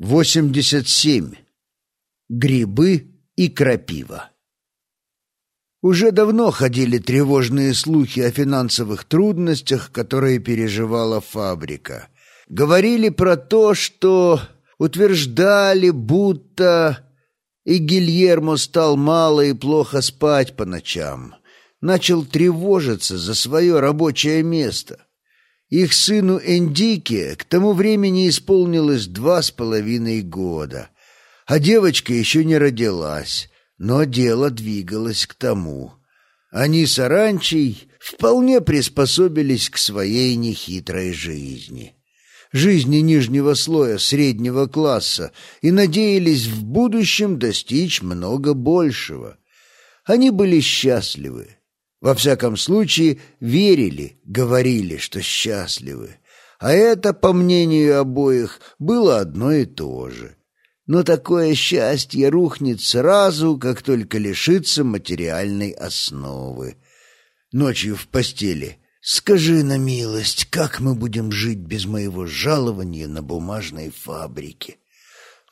87. Грибы и крапива. Уже давно ходили тревожные слухи о финансовых трудностях, которые переживала фабрика. Говорили про то, что утверждали, будто и Гильермо стал мало и плохо спать по ночам. Начал тревожиться за свое рабочее место. Их сыну Эндике к тому времени исполнилось два с половиной года, а девочка еще не родилась, но дело двигалось к тому. Они с Аранчей вполне приспособились к своей нехитрой жизни. Жизни нижнего слоя среднего класса и надеялись в будущем достичь много большего. Они были счастливы. Во всяком случае, верили, говорили, что счастливы. А это, по мнению обоих, было одно и то же. Но такое счастье рухнет сразу, как только лишится материальной основы. Ночью в постели. «Скажи на милость, как мы будем жить без моего жалования на бумажной фабрике?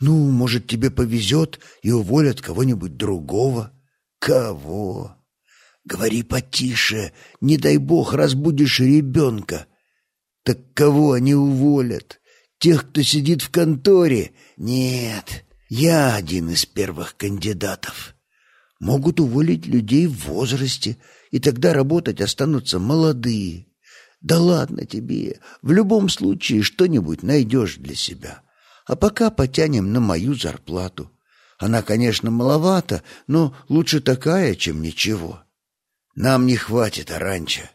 Ну, может, тебе повезет и уволят кого-нибудь другого?» «Кого?» Говори потише, не дай бог разбудишь ребенка. Так кого они уволят? Тех, кто сидит в конторе? Нет, я один из первых кандидатов. Могут уволить людей в возрасте, и тогда работать останутся молодые. Да ладно тебе, в любом случае что-нибудь найдешь для себя. А пока потянем на мою зарплату. Она, конечно, маловата, но лучше такая, чем ничего. Нам не хватит оранча.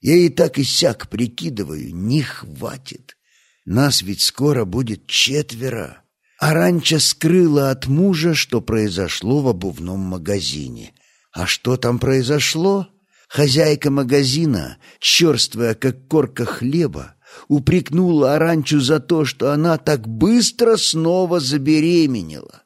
Я и так и сяк прикидываю, не хватит. Нас ведь скоро будет четверо. Аранча скрыла от мужа, что произошло в обувном магазине. А что там произошло? Хозяйка магазина, черствая как корка хлеба, упрекнула Аранчу за то, что она так быстро снова забеременела.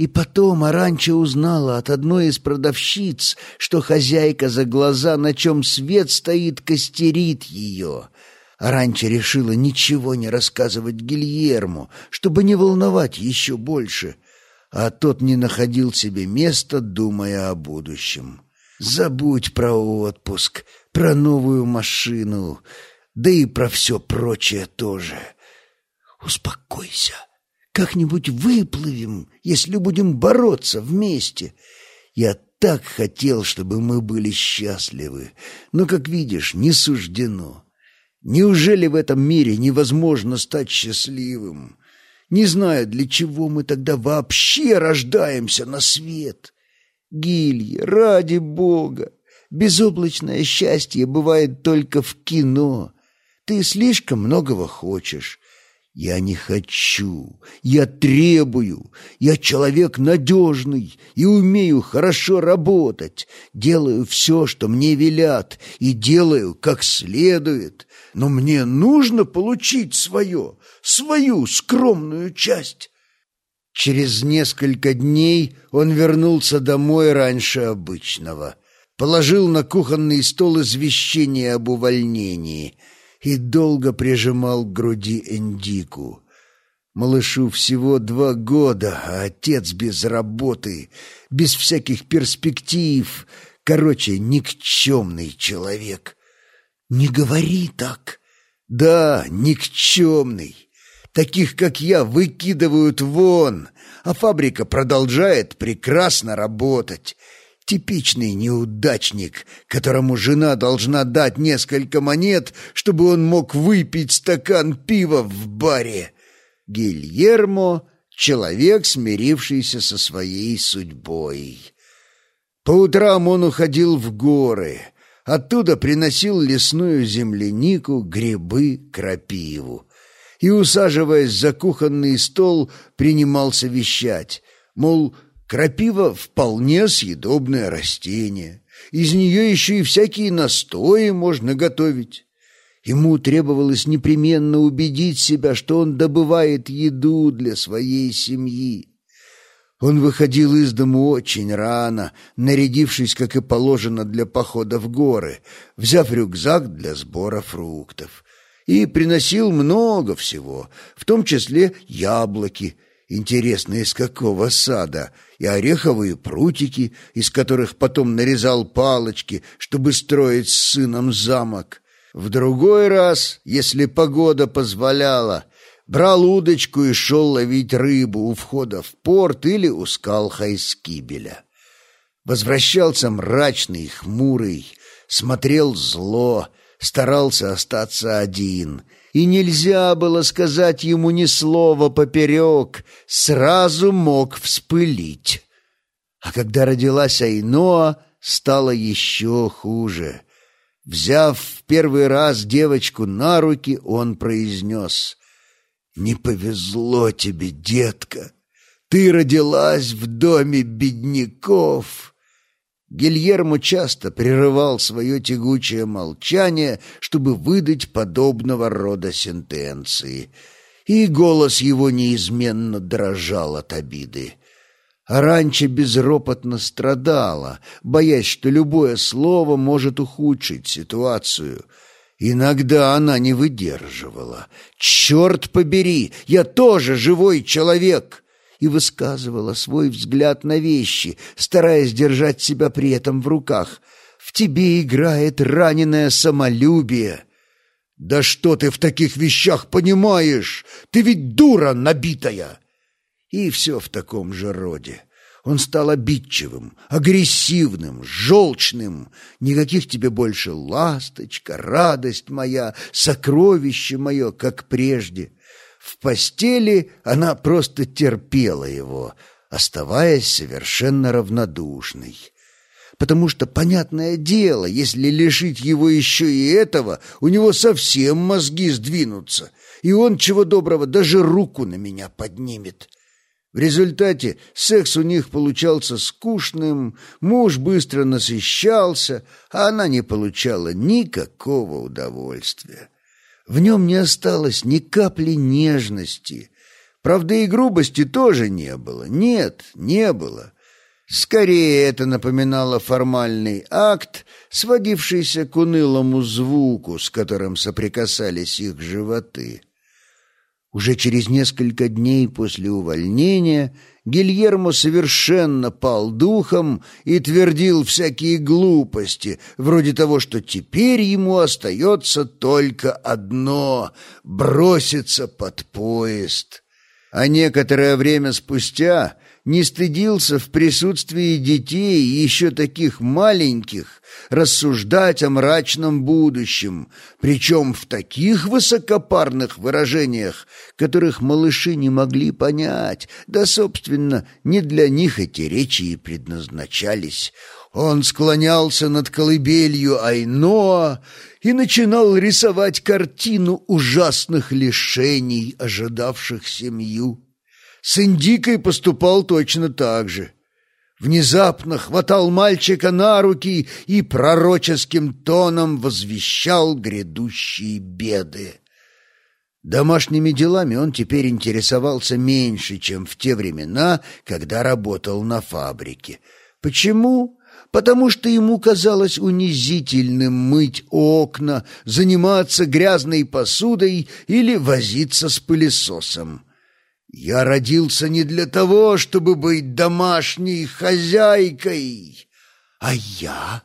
И потом Аранча узнала от одной из продавщиц, что хозяйка за глаза, на чем свет стоит, костерит ее. Аранча решила ничего не рассказывать Гильерму, чтобы не волновать еще больше, а тот не находил себе места, думая о будущем. Забудь про отпуск, про новую машину, да и про все прочее тоже. Успокойся. Как-нибудь выплывем, если будем бороться вместе. Я так хотел, чтобы мы были счастливы, но, как видишь, не суждено. Неужели в этом мире невозможно стать счастливым? Не знаю, для чего мы тогда вообще рождаемся на свет. Гилья, ради бога, безоблачное счастье бывает только в кино. Ты слишком многого хочешь. Я не хочу, я требую, я человек надежный и умею хорошо работать, делаю все, что мне велят, и делаю как следует, но мне нужно получить свое, свою скромную часть. Через несколько дней он вернулся домой раньше обычного, положил на кухонный стол извещение об увольнении — и долго прижимал к груди Эндику. Малышу всего два года, а отец без работы, без всяких перспектив. Короче, никчемный человек. Не говори так. Да, никчемный. Таких, как я, выкидывают вон, а фабрика продолжает прекрасно работать. Типичный неудачник, которому жена должна дать несколько монет, чтобы он мог выпить стакан пива в баре. Гильермо — человек, смирившийся со своей судьбой. По утрам он уходил в горы, оттуда приносил лесную землянику, грибы, крапиву. И, усаживаясь за кухонный стол, принимался вещать, мол, Крапива — вполне съедобное растение. Из нее еще и всякие настои можно готовить. Ему требовалось непременно убедить себя, что он добывает еду для своей семьи. Он выходил из дому очень рано, нарядившись, как и положено, для похода в горы, взяв рюкзак для сбора фруктов. И приносил много всего, в том числе яблоки — Интересно, из какого сада? И ореховые прутики, из которых потом нарезал палочки, чтобы строить с сыном замок. В другой раз, если погода позволяла, брал удочку и шел ловить рыбу у входа в порт или у скал Хайскибеля. Возвращался мрачный, хмурый, смотрел зло, старался остаться один, и нельзя было сказать ему ни слова поперек, сразу мог вспылить. А когда родилась Айноа, стало еще хуже. Взяв в первый раз девочку на руки, он произнес «Не повезло тебе, детка, ты родилась в доме бедняков». Гильермо часто прерывал свое тягучее молчание, чтобы выдать подобного рода сентенции, и голос его неизменно дрожал от обиды. Аранча безропотно страдала, боясь, что любое слово может ухудшить ситуацию. Иногда она не выдерживала. «Черт побери, я тоже живой человек!» И высказывала свой взгляд на вещи, стараясь держать себя при этом в руках. В тебе играет раненое самолюбие. Да что ты в таких вещах понимаешь? Ты ведь дура набитая. И все в таком же роде. Он стал обидчивым, агрессивным, желчным. Никаких тебе больше ласточка, радость моя, сокровище мое, как прежде. В постели она просто терпела его, оставаясь совершенно равнодушной. Потому что, понятное дело, если лишить его еще и этого, у него совсем мозги сдвинутся, и он, чего доброго, даже руку на меня поднимет. В результате секс у них получался скучным, муж быстро насыщался, а она не получала никакого удовольствия. В нем не осталось ни капли нежности. Правда, и грубости тоже не было. Нет, не было. Скорее, это напоминало формальный акт, сводившийся к унылому звуку, с которым соприкасались их животы. Уже через несколько дней после увольнения Гильермо совершенно пал духом и твердил всякие глупости, вроде того, что теперь ему остается только одно — броситься под поезд. А некоторое время спустя не стыдился в присутствии детей, еще таких маленьких, рассуждать о мрачном будущем, причем в таких высокопарных выражениях, которых малыши не могли понять, да, собственно, не для них эти речи и предназначались. Он склонялся над колыбелью Айноа и начинал рисовать картину ужасных лишений, ожидавших семью. С Индикой поступал точно так же. Внезапно хватал мальчика на руки и пророческим тоном возвещал грядущие беды. Домашними делами он теперь интересовался меньше, чем в те времена, когда работал на фабрике. Почему? Потому что ему казалось унизительным мыть окна, заниматься грязной посудой или возиться с пылесосом. Я родился не для того, чтобы быть домашней хозяйкой, а я...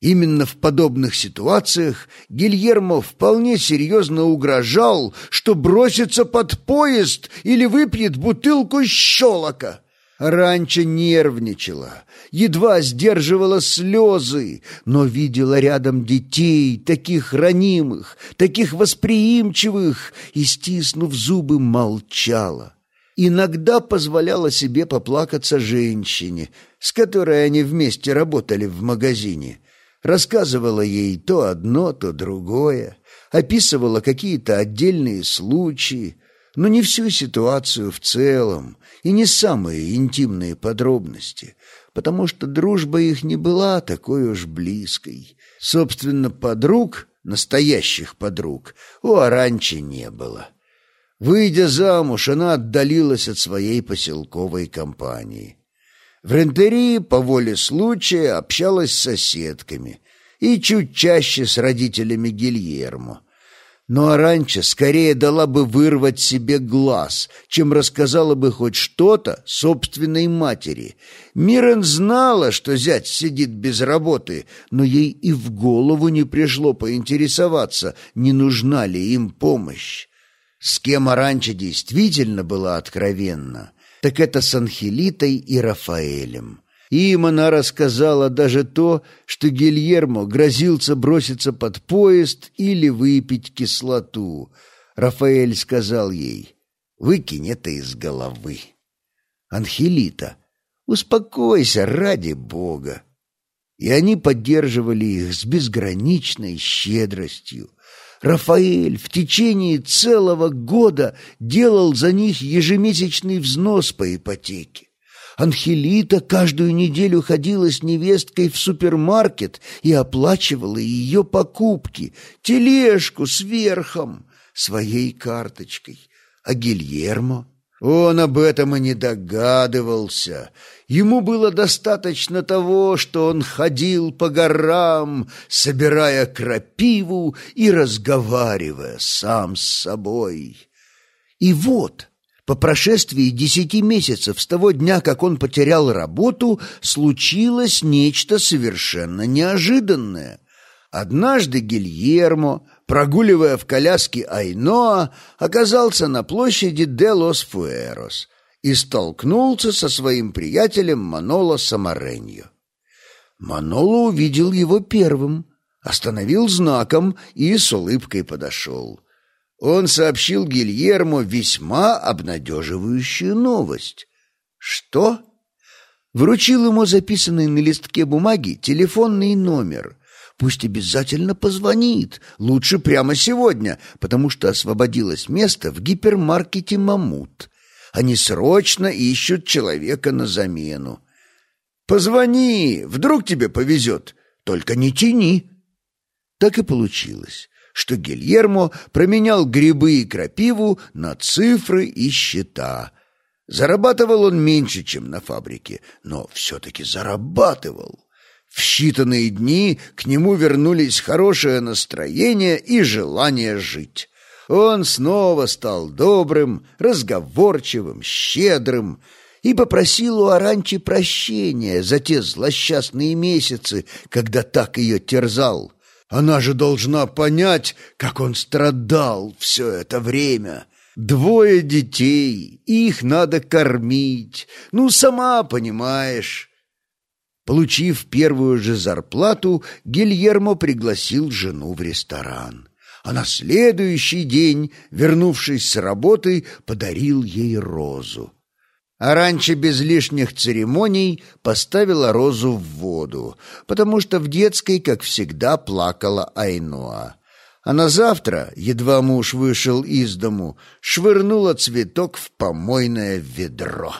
Именно в подобных ситуациях Гильермо вполне серьезно угрожал, что бросится под поезд или выпьет бутылку щелока. Раньше нервничала, едва сдерживала слезы, но видела рядом детей, таких ранимых, таких восприимчивых, и, стиснув зубы, молчала. Иногда позволяла себе поплакаться женщине, с которой они вместе работали в магазине. Рассказывала ей то одно, то другое, описывала какие-то отдельные случаи, но не всю ситуацию в целом и не самые интимные подробности, потому что дружба их не была такой уж близкой. Собственно, подруг, настоящих подруг, у Аранчи не было. Выйдя замуж, она отдалилась от своей поселковой компании. В Рентерии по воле случая общалась с соседками и чуть чаще с родителями Гильермо. Но Аранча скорее дала бы вырвать себе глаз, чем рассказала бы хоть что-то собственной матери. Мирен знала, что зять сидит без работы, но ей и в голову не пришло поинтересоваться, не нужна ли им помощь. С кем Аранча действительно была откровенна, так это с Анхелитой и Рафаэлем. Им она рассказала даже то, что Гильермо грозился броситься под поезд или выпить кислоту. Рафаэль сказал ей, «Выкинь это из головы». Анхелита, «Успокойся, ради Бога». И они поддерживали их с безграничной щедростью. Рафаэль в течение целого года делал за них ежемесячный взнос по ипотеке. Анхелита каждую неделю ходила с невесткой в супермаркет и оплачивала ее покупки, тележку с верхом, своей карточкой. А Гильермо? Он об этом и не догадывался. Ему было достаточно того, что он ходил по горам, собирая крапиву и разговаривая сам с собой. И вот по прошествии десяти месяцев с того дня, как он потерял работу, случилось нечто совершенно неожиданное. Однажды Гильермо, прогуливая в коляске Айноа, оказался на площади де лос Фуэрос и столкнулся со своим приятелем Маноло Самареньо. Маноло увидел его первым, остановил знаком и с улыбкой подошел он сообщил Гильермо весьма обнадеживающую новость. «Что?» Вручил ему записанный на листке бумаги телефонный номер. Пусть обязательно позвонит, лучше прямо сегодня, потому что освободилось место в гипермаркете «Мамут». Они срочно ищут человека на замену. «Позвони, вдруг тебе повезет, только не тяни». Так и получилось что Гильермо променял грибы и крапиву на цифры и счета. Зарабатывал он меньше, чем на фабрике, но все-таки зарабатывал. В считанные дни к нему вернулись хорошее настроение и желание жить. Он снова стал добрым, разговорчивым, щедрым и попросил у Аранчи прощения за те злосчастные месяцы, когда так ее терзал. Она же должна понять, как он страдал все это время. Двое детей, их надо кормить. Ну, сама понимаешь. Получив первую же зарплату, Гильермо пригласил жену в ресторан. А на следующий день, вернувшись с работы, подарил ей розу. А раньше без лишних церемоний поставила розу в воду, потому что в детской, как всегда, плакала Айноа. А на завтра, едва муж вышел из дому, швырнула цветок в помойное ведро.